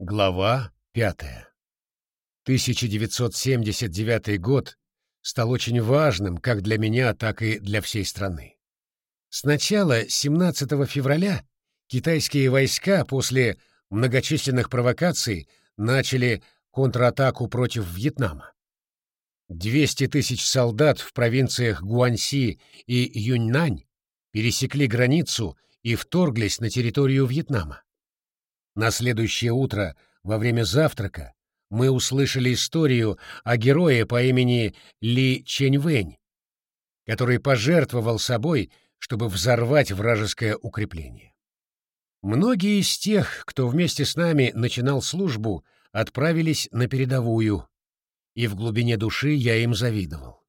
Глава пятая. 1979 год стал очень важным как для меня, так и для всей страны. Сначала, 17 февраля, китайские войска после многочисленных провокаций начали контратаку против Вьетнама. 200 тысяч солдат в провинциях Гуанси и Юньнань пересекли границу и вторглись на территорию Вьетнама. На следующее утро, во время завтрака, мы услышали историю о герое по имени Ли Ченьвэнь, который пожертвовал собой, чтобы взорвать вражеское укрепление. Многие из тех, кто вместе с нами начинал службу, отправились на передовую, и в глубине души я им завидовал.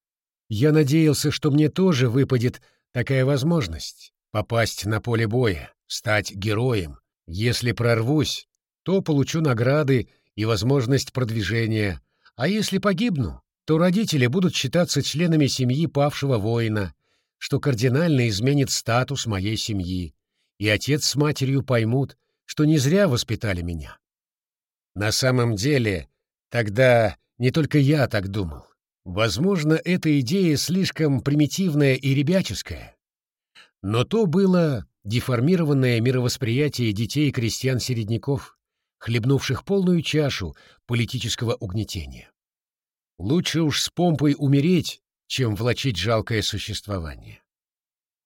Я надеялся, что мне тоже выпадет такая возможность — попасть на поле боя, стать героем, если прорвусь, то получу награды и возможность продвижения, а если погибну, то родители будут считаться членами семьи павшего воина, что кардинально изменит статус моей семьи, и отец с матерью поймут, что не зря воспитали меня. На самом деле, тогда не только я так думал. Возможно, эта идея слишком примитивная и ребяческая. Но то было деформированное мировосприятие детей крестьян-середняков, хлебнувших полную чашу политического угнетения. Лучше уж с помпой умереть, чем влачить жалкое существование.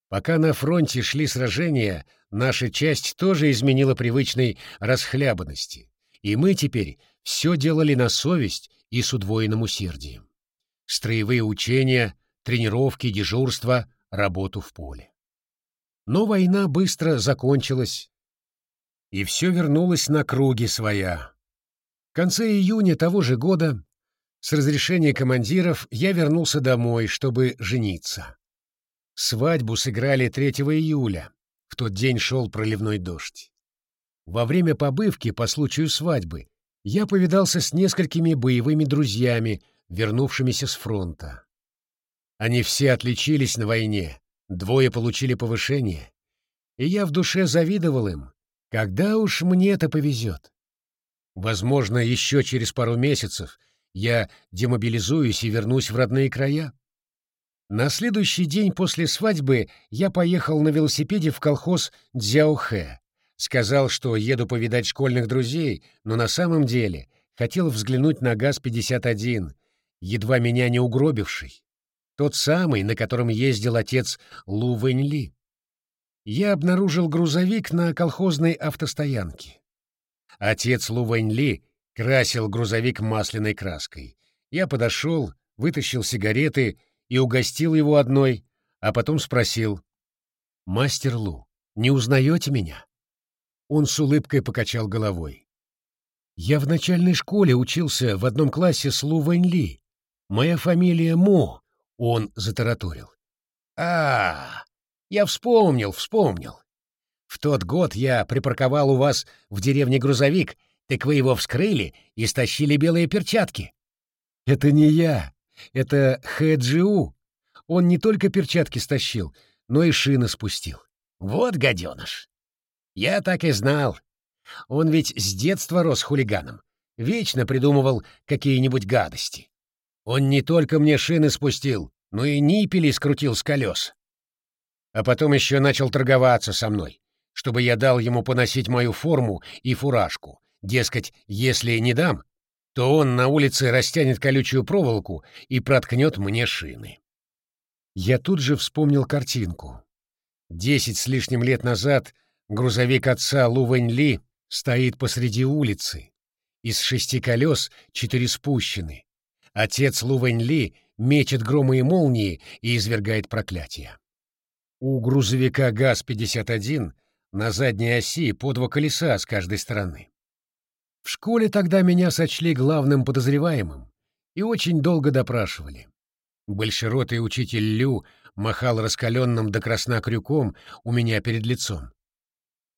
Пока на фронте шли сражения, наша часть тоже изменила привычной расхлябанности, и мы теперь все делали на совесть и с удвоенным усердием. Строевые учения, тренировки, дежурства, работу в поле. Но война быстро закончилась, и все вернулось на круги своя. В конце июня того же года, с разрешения командиров, я вернулся домой, чтобы жениться. Свадьбу сыграли 3 июля, в тот день шел проливной дождь. Во время побывки по случаю свадьбы я повидался с несколькими боевыми друзьями, вернувшимися с фронта. Они все отличились на войне, Двое получили повышение, и я в душе завидовал им. Когда уж мне это повезет? Возможно, еще через пару месяцев я демобилизуюсь и вернусь в родные края. На следующий день после свадьбы я поехал на велосипеде в колхоз Дзяохэ. Сказал, что еду повидать школьных друзей, но на самом деле хотел взглянуть на ГАЗ-51, едва меня не угробивший. Тот самый, на котором ездил отец Лу Вэньли. Я обнаружил грузовик на колхозной автостоянке. Отец Лу Вэньли красил грузовик масляной краской. Я подошел, вытащил сигареты и угостил его одной, а потом спросил. «Мастер Лу, не узнаете меня?» Он с улыбкой покачал головой. «Я в начальной школе учился в одном классе с Лу Вэньли. Моя фамилия Мо, он затараторил. а, я вспомнил, вспомнил. В тот год я припарковал у вас в деревне грузовик, так вы его вскрыли и стащили белые перчатки. Это не я, это Хэджиу. Он не только перчатки стащил, но и шины спустил. Вот гаденыш. Я так и знал. Он ведь с детства рос хулиганом. Вечно придумывал какие-нибудь гадости. Он не только мне шины спустил, но и ниппели скрутил с колес. А потом еще начал торговаться со мной, чтобы я дал ему поносить мою форму и фуражку. Дескать, если не дам, то он на улице растянет колючую проволоку и проткнет мне шины. Я тут же вспомнил картинку. Десять с лишним лет назад грузовик отца Лу Вэнь Ли стоит посреди улицы. Из шести колес четыре спущены, Отец Лувэнь-Ли мечет громы и молнии и извергает проклятия. У грузовика ГАЗ-51 на задней оси по два колеса с каждой стороны. В школе тогда меня сочли главным подозреваемым и очень долго допрашивали. Большеротый учитель Лю махал раскаленным до красна крюком у меня перед лицом.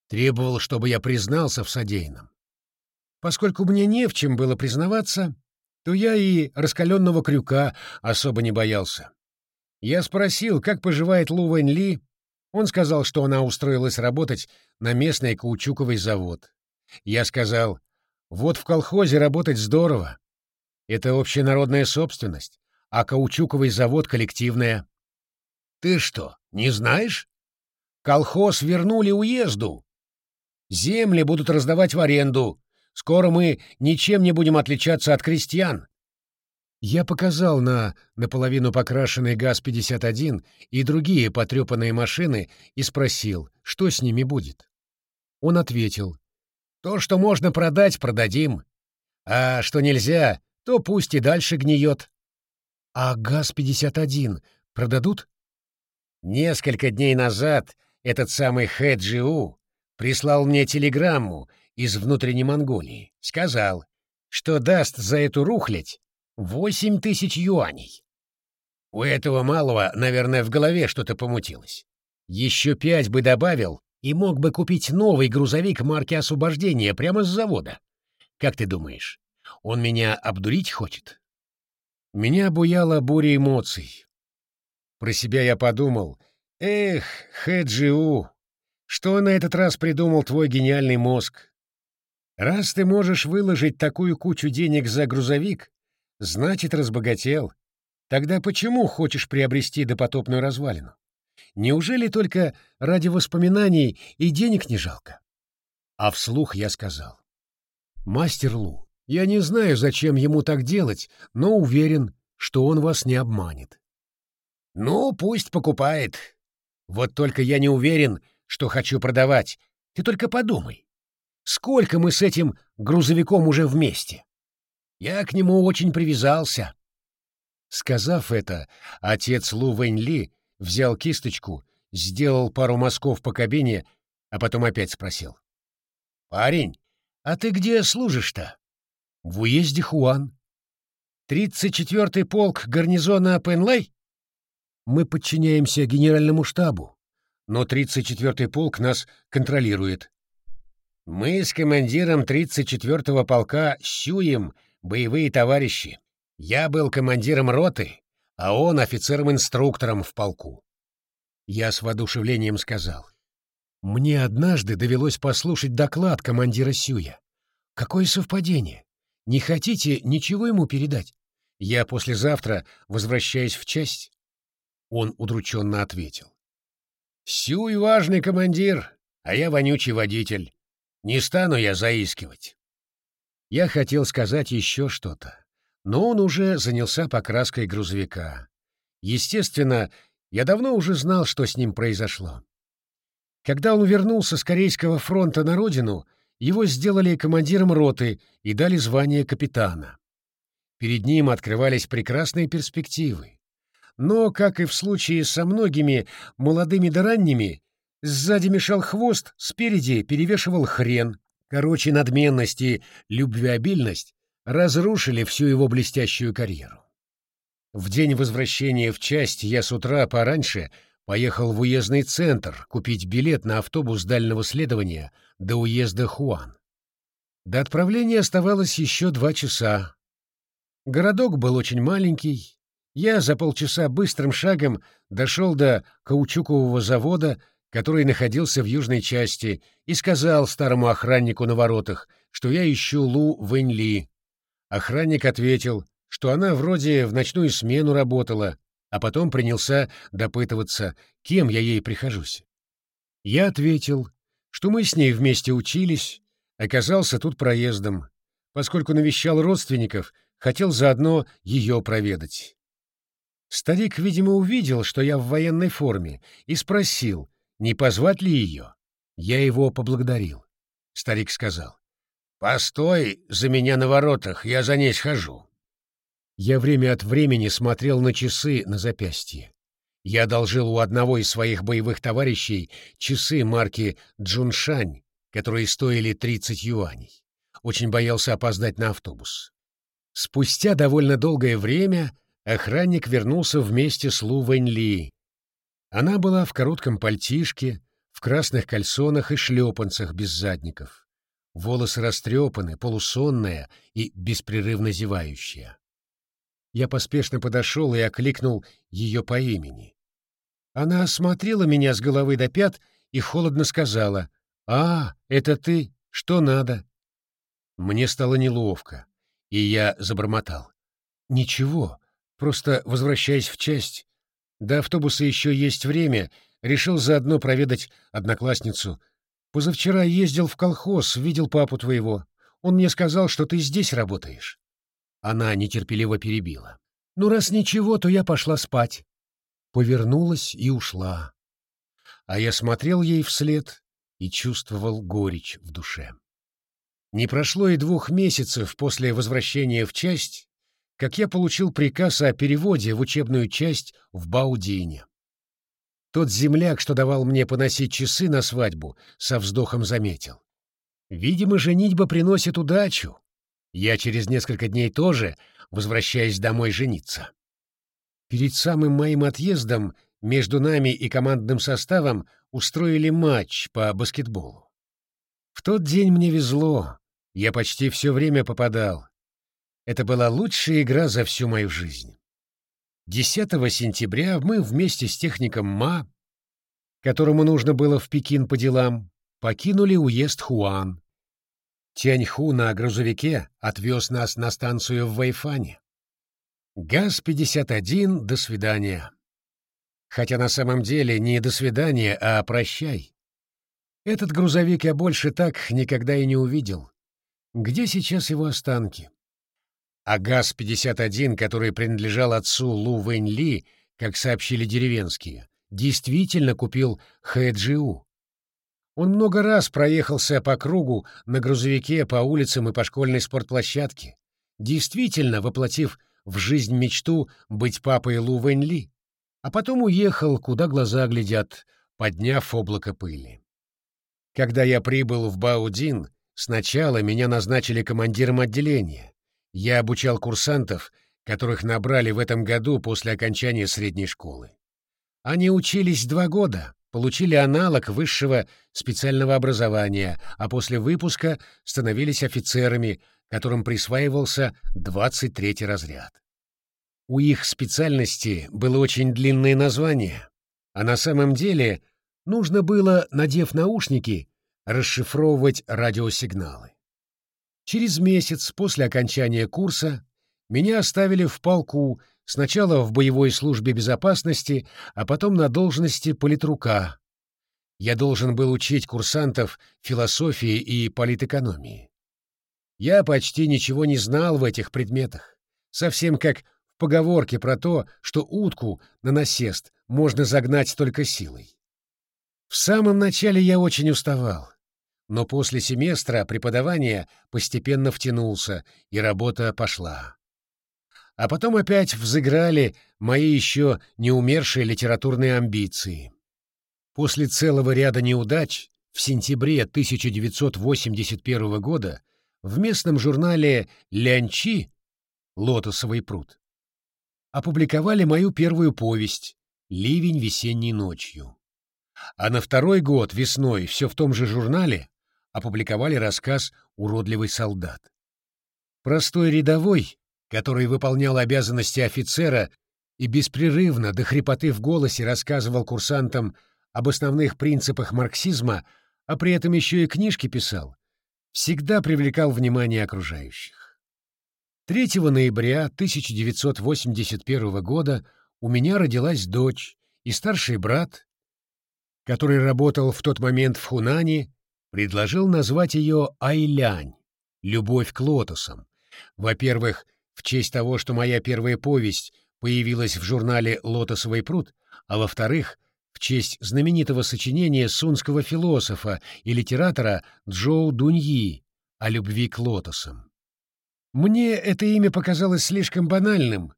Требовал, чтобы я признался в содеянном. Поскольку мне не в чем было признаваться, то я и раскаленного крюка особо не боялся. Я спросил, как поживает Лу Вэнь Ли. Он сказал, что она устроилась работать на местный каучуковый завод. Я сказал, Вот в колхозе работать здорово. Это общенародная собственность, а каучуковый завод коллективная. Ты что, не знаешь? Колхоз вернули уезду. Земли будут раздавать в аренду. Скоро мы ничем не будем отличаться от крестьян. Я показал на наполовину покрашенный ГАЗ-51 и другие потрепанные машины и спросил, что с ними будет. Он ответил, «То, что можно продать, продадим, а что нельзя, то пусть и дальше гниет». «А ГАЗ-51 продадут?» Несколько дней назад этот самый Хэджиу прислал мне телеграмму из внутренней Монголии. Сказал, что даст за эту рухлядь Восемь тысяч юаней. У этого малого, наверное, в голове что-то помутилось. Еще пять бы добавил и мог бы купить новый грузовик марки «Освобождение» прямо с завода. Как ты думаешь, он меня обдурить хочет? Меня буяла буря эмоций. Про себя я подумал, эх, Хэджиу, что на этот раз придумал твой гениальный мозг? Раз ты можешь выложить такую кучу денег за грузовик, Значит, разбогател. Тогда почему хочешь приобрести допотопную развалину? Неужели только ради воспоминаний и денег не жалко? А вслух я сказал. Мастер Лу, я не знаю, зачем ему так делать, но уверен, что он вас не обманет. Ну, пусть покупает. Вот только я не уверен, что хочу продавать. Ты только подумай. Сколько мы с этим грузовиком уже вместе? Я к нему очень привязался. Сказав это, отец Лу Вэньли взял кисточку, сделал пару мазков по кабине, а потом опять спросил. «Парень, а ты где служишь-то?» «В уезде Хуан». «Тридцать четвертый полк гарнизона Пенлэй?» «Мы подчиняемся генеральному штабу, но тридцать четвертый полк нас контролирует». «Мы с командиром тридцать четвертого полка Сюем боевые товарищи. Я был командиром роты, а он офицером-инструктором в полку. Я с воодушевлением сказал. Мне однажды довелось послушать доклад командира Сюя. Какое совпадение! Не хотите ничего ему передать? Я послезавтра возвращаюсь в часть. Он удрученно ответил. Сюй важный командир, а я вонючий водитель. Не стану я заискивать. Я хотел сказать еще что-то, но он уже занялся покраской грузовика. Естественно, я давно уже знал, что с ним произошло. Когда он вернулся с Корейского фронта на родину, его сделали командиром роты и дали звание капитана. Перед ним открывались прекрасные перспективы. Но, как и в случае со многими молодыми да ранними, сзади мешал хвост, спереди перевешивал хрен, Короче, надменность и любвеобильность разрушили всю его блестящую карьеру. В день возвращения в часть я с утра пораньше поехал в уездный центр купить билет на автобус дальнего следования до уезда Хуан. До отправления оставалось еще два часа. Городок был очень маленький. Я за полчаса быстрым шагом дошел до каучукового завода который находился в южной части, и сказал старому охраннику на воротах, что я ищу Лу Вэньли. Охранник ответил, что она вроде в ночную смену работала, а потом принялся допытываться, кем я ей прихожусь. Я ответил, что мы с ней вместе учились, оказался тут проездом, поскольку навещал родственников, хотел заодно ее проведать. Старик, видимо, увидел, что я в военной форме, и спросил, не позвать ли ее? Я его поблагодарил. Старик сказал. «Постой за меня на воротах, я за ней схожу». Я время от времени смотрел на часы на запястье. Я одолжил у одного из своих боевых товарищей часы марки «Джуншань», которые стоили 30 юаней. Очень боялся опоздать на автобус. Спустя довольно долгое время охранник вернулся вместе с Лу Вэньли, она была в коротком пальтишке, в красных кальсонах и шлепанцах без задников. Волосы растрепаны, полусонная и беспрерывно зевающая. Я поспешно подошел и окликнул ее по имени. Она осмотрела меня с головы до пят и холодно сказала, «А, это ты? Что надо?» Мне стало неловко, и я забормотал. «Ничего, просто возвращаясь в часть. До автобуса еще есть время, решил заодно проведать одноклассницу. Позавчера ездил в колхоз, видел папу твоего. Он мне сказал, что ты здесь работаешь». Она нетерпеливо перебила. «Ну, раз ничего, то я пошла спать». Повернулась и ушла. А я смотрел ей вслед и чувствовал горечь в душе. Не прошло и двух месяцев после возвращения в часть, как я получил приказ о переводе в учебную часть в Баудине. Тот земляк, что давал мне поносить часы на свадьбу, со вздохом заметил. Видимо, женитьба приносит удачу. Я через несколько дней тоже возвращаюсь домой жениться. Перед самым моим отъездом между нами и командным составом устроили матч по баскетболу. В тот день мне везло, я почти все время попадал. Это была лучшая игра за всю мою жизнь. 10 сентября мы вместе с техником Ма, которому нужно было в Пекин по делам, покинули уезд Хуан. Тяньху на грузовике отвез нас на станцию в Вайфане. ГАЗ-51, до свидания. Хотя на самом деле не до свидания, а прощай. Этот грузовик я больше так никогда и не увидел. Где сейчас его останки? А ГАЗ-51, который принадлежал отцу Лу Вэнь Ли, как сообщили деревенские, действительно купил Хэджиу. Он много раз проехался по кругу на грузовике по улицам и по школьной спортплощадке, действительно воплотив в жизнь мечту быть папой Лу Вэнь Ли, а потом уехал, куда глаза глядят, подняв облако пыли. Когда я прибыл в Баудин, Сначала меня назначили командиром отделения. Я обучал курсантов, которых набрали в этом году после окончания средней школы. Они учились два года, получили аналог высшего специального образования, а после выпуска становились офицерами, которым присваивался 23 разряд. У их специальности было очень длинное название, а на самом деле нужно было, надев наушники, расшифровывать радиосигналы. Через месяц после окончания курса меня оставили в полку сначала в боевой службе безопасности, а потом на должности политрука. Я должен был учить курсантов философии и политэкономии. Я почти ничего не знал в этих предметах, совсем как в поговорке про то, что утку на насест можно загнать только силой. В самом начале я очень уставал, но после семестра преподавания постепенно втянулся, и работа пошла. А потом опять взыграли мои еще не умершие литературные амбиции. После целого ряда неудач в сентябре 1981 года в местном журнале «Лянчи» «Лотосовый пруд» опубликовали мою первую повесть «Ливень весенней ночью». А на второй год, весной, все в том же журнале, опубликовали рассказ «Уродливый солдат». Простой рядовой, который выполнял обязанности офицера и беспрерывно до хрипоты в голосе рассказывал курсантам об основных принципах марксизма, а при этом еще и книжки писал, всегда привлекал внимание окружающих. 3 ноября 1981 года у меня родилась дочь, и старший брат, который работал в тот момент в Хунане, предложил назвать ее Айлянь — «Любовь к лотосам». Во-первых, в честь того, что моя первая повесть появилась в журнале «Лотосовый пруд», а во-вторых, в честь знаменитого сочинения сунского философа и литератора Джоу Дуньи о любви к лотосам. Мне это имя показалось слишком банальным,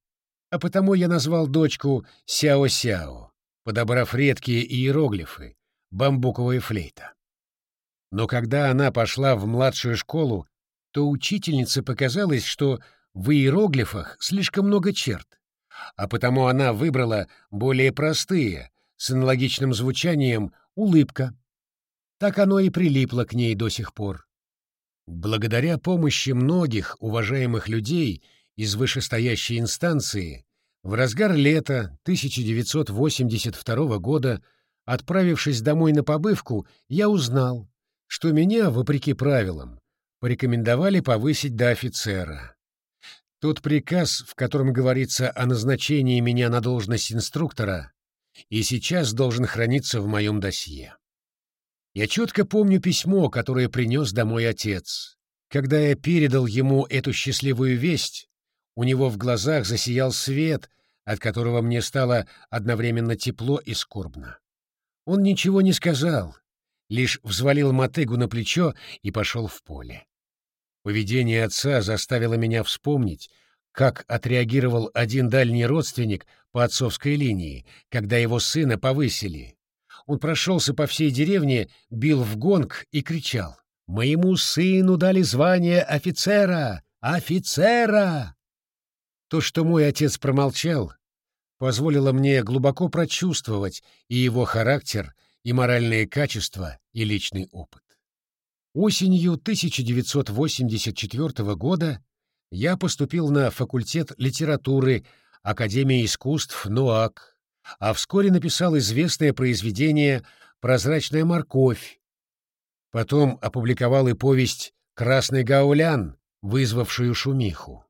а потому я назвал дочку Сяо-Сяо подобрав редкие иероглифы, бамбуковая флейта. Но когда она пошла в младшую школу, то учительнице показалось, что в иероглифах слишком много черт, а потому она выбрала более простые, с аналогичным звучанием «улыбка». Так оно и прилипло к ней до сих пор. Благодаря помощи многих уважаемых людей из вышестоящей инстанции в разгар лета 1982 года, отправившись домой на побывку, я узнал, что меня, вопреки правилам, порекомендовали повысить до офицера. Тот приказ, в котором говорится о назначении меня на должность инструктора, и сейчас должен храниться в моем досье. Я четко помню письмо, которое принес домой отец. Когда я передал ему эту счастливую весть, у него в глазах засиял свет, от которого мне стало одновременно тепло и скорбно. Он ничего не сказал, лишь взвалил мотыгу на плечо и пошел в поле. Поведение отца заставило меня вспомнить, как отреагировал один дальний родственник по отцовской линии, когда его сына повысили. Он прошелся по всей деревне, бил в гонг и кричал. «Моему сыну дали звание офицера! Офицера!» То, что мой отец промолчал, позволило мне глубоко прочувствовать и его характер, и моральные качества, и личный опыт. Осенью 1984 года я поступил на факультет литературы Академии искусств НОАК, а вскоре написал известное произведение «Прозрачная морковь». Потом опубликовал и повесть «Красный гаулян», вызвавшую шумиху.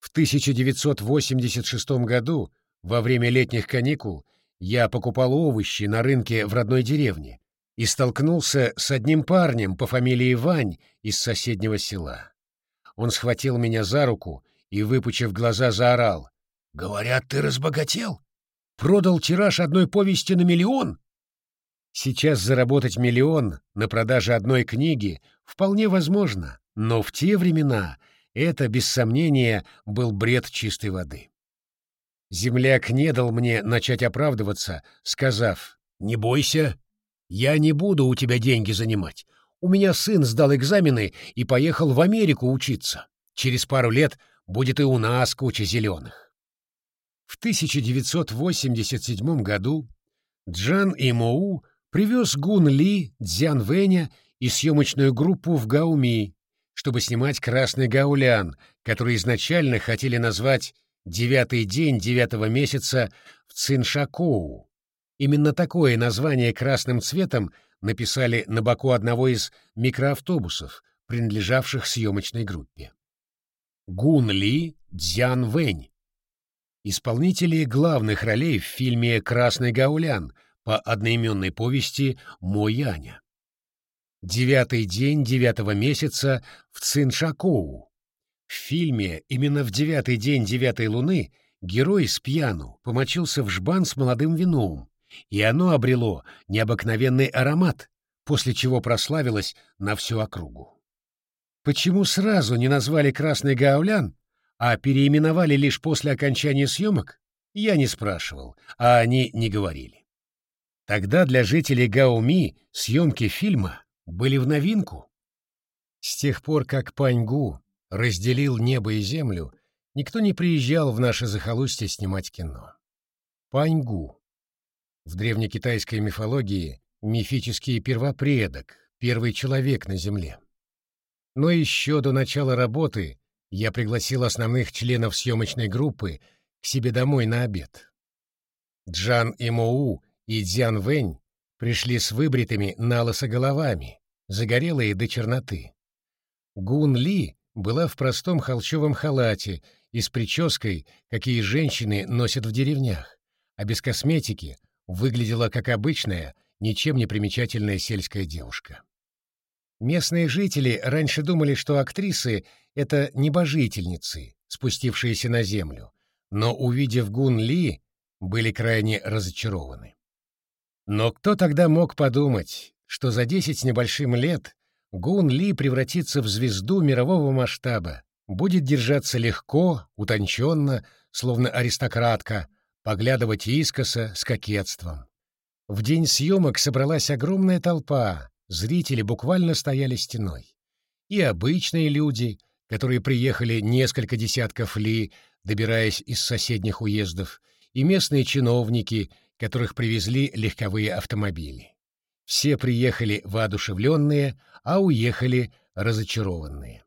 В 1986 году, во время летних каникул, я покупал овощи на рынке в родной деревне, и столкнулся с одним парнем по фамилии Вань из соседнего села. Он схватил меня за руку и, выпучив глаза, заорал. «Говорят, ты разбогател? Продал тираж одной повести на миллион?» Сейчас заработать миллион на продаже одной книги вполне возможно, но в те времена это, без сомнения, был бред чистой воды. Земляк не дал мне начать оправдываться, сказав, «Не бойся, я не буду у тебя деньги занимать. У меня сын сдал экзамены и поехал в Америку учиться. Через пару лет будет и у нас куча зеленых. В 1987 году Джан Имоу привез Гун Ли, Дзян Вэня и съемочную группу в Гауми, чтобы снимать «Красный гаулян», который изначально хотели назвать «Девятый день девятого месяца в Циншакоу». Именно такое название красным цветом написали на боку одного из микроавтобусов, принадлежавших съемочной группе. Гун Ли Дзян Вэнь. Исполнители главных ролей в фильме «Красный гаулян» по одноименной повести Мо Яня. Девятый день девятого месяца в Циншакоу. В фильме именно в девятый день девятой луны герой с пьяну помочился в жбан с молодым вином, и оно обрело необыкновенный аромат, после чего прославилось на всю округу. Почему сразу не назвали «Красный гаулян», а переименовали лишь после окончания съемок, я не спрашивал, а они не говорили. Тогда для жителей Гауми съемки фильма были в новинку. С тех пор, как Паньгу разделил небо и землю, никто не приезжал в наше захолустье снимать кино. Паньгу в древнекитайской мифологии мифический первопредок, первый человек на Земле. Но еще до начала работы я пригласил основных членов съемочной группы к себе домой на обед. Джан Имоу и Дзян Вэнь пришли с выбритыми налысо головами, загорелые до черноты. Гун Ли была в простом холчевом халате и с прической, какие женщины носят в деревнях, а без косметики выглядела как обычная, ничем не примечательная сельская девушка. Местные жители раньше думали, что актрисы — это небожительницы, спустившиеся на землю, но, увидев Гун Ли, были крайне разочарованы. Но кто тогда мог подумать, что за десять с небольшим лет Гун Ли превратится в звезду мирового масштаба, будет держаться легко, утонченно, словно аристократка, поглядывать искоса с кокетством. В день съемок собралась огромная толпа, зрители буквально стояли стеной. И обычные люди, которые приехали несколько десятков ли, добираясь из соседних уездов, и местные чиновники, которых привезли легковые автомобили. Все приехали воодушевленные, а уехали разочарованные.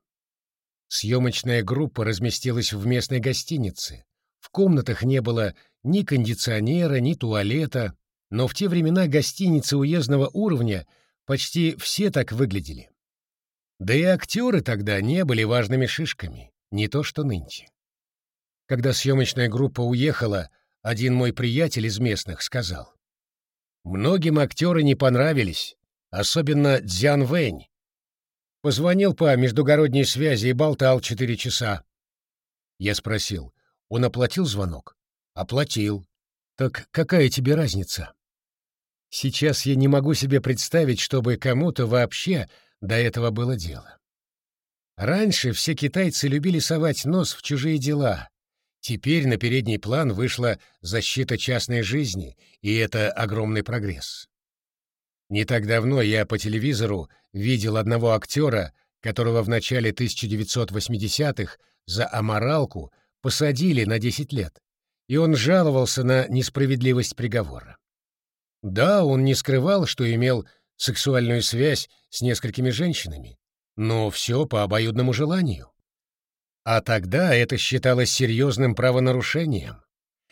Съемочная группа разместилась в местной гостинице. В комнатах не было ни кондиционера, ни туалета, но в те времена гостиницы уездного уровня почти все так выглядели. Да и актеры тогда не были важными шишками, не то что нынче. Когда съемочная группа уехала, один мой приятель из местных сказал. Многим актеры не понравились, особенно Дзян Вэнь. Позвонил по междугородней связи и болтал четыре часа. Я спросил, он оплатил звонок? Оплатил. Так какая тебе разница? Сейчас я не могу себе представить, чтобы кому-то вообще до этого было дело. Раньше все китайцы любили совать нос в чужие дела, Теперь на передний план вышла защита частной жизни, и это огромный прогресс. Не так давно я по телевизору видел одного актера, которого в начале 1980-х за аморалку посадили на 10 лет, и он жаловался на несправедливость приговора. Да, он не скрывал, что имел сексуальную связь с несколькими женщинами, но все по обоюдному желанию. А тогда это считалось серьезным правонарушением.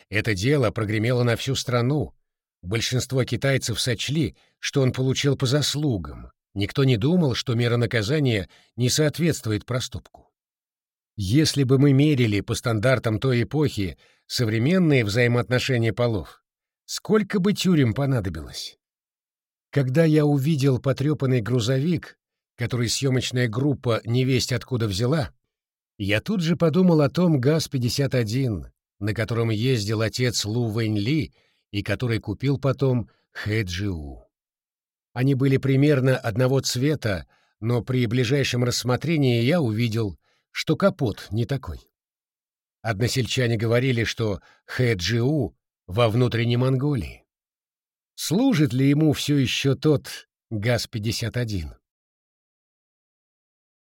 Это дело прогремело на всю страну. Большинство китайцев сочли, что он получил по заслугам. Никто не думал, что мера наказания не соответствует проступку. Если бы мы мерили по стандартам той эпохи современные взаимоотношения полов, сколько бы тюрем понадобилось? Когда я увидел потрепанный грузовик, который съемочная группа невесть откуда взяла, я тут же подумал о том ГАЗ-51, на котором ездил отец Лу Вэнь-Ли и который купил потом Хэ Джиу. Они были примерно одного цвета, но при ближайшем рассмотрении я увидел, что капот не такой. Односельчане говорили, что Хэ Джиу во внутренней Монголии. Служит ли ему все еще тот ГАЗ-51?